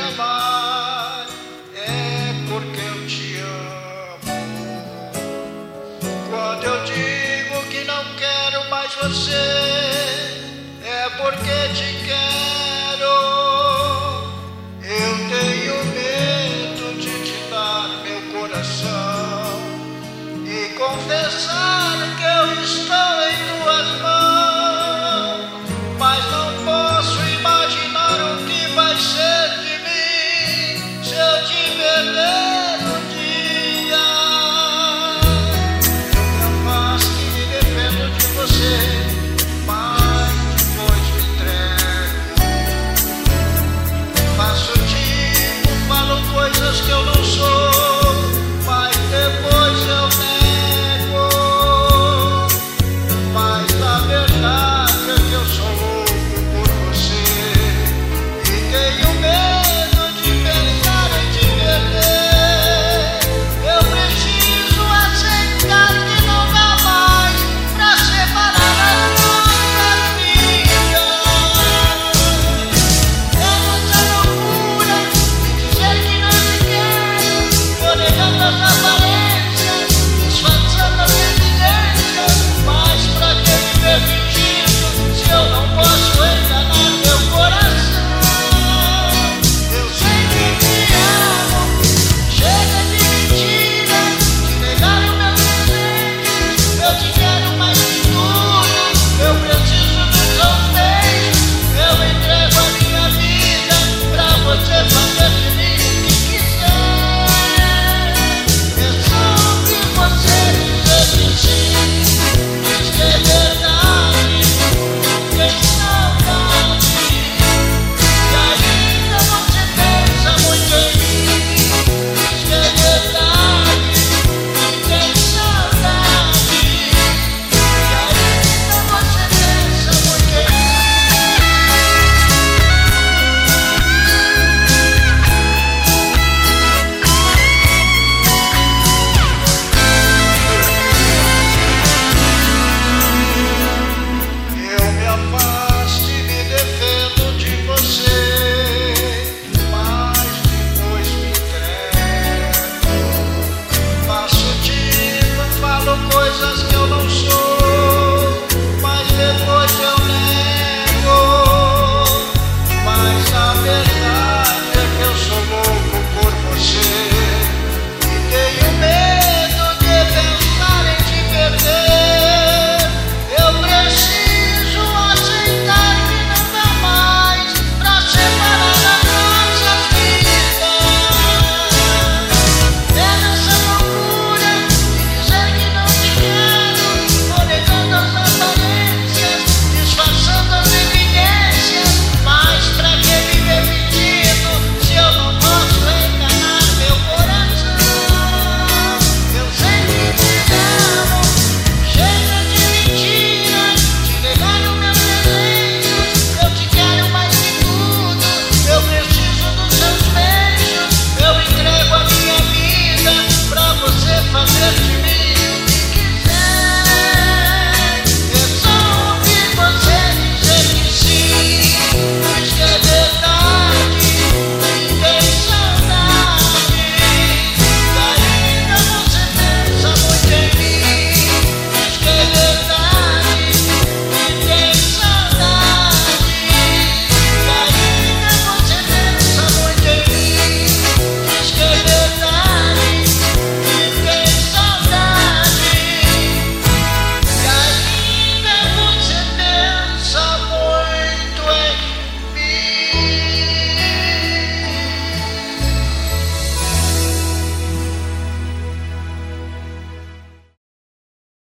amar é porque eu te amo. Quando eu digo que não quero mais você, é porque te quero. Eu tenho medo de te dar meu coração. tells us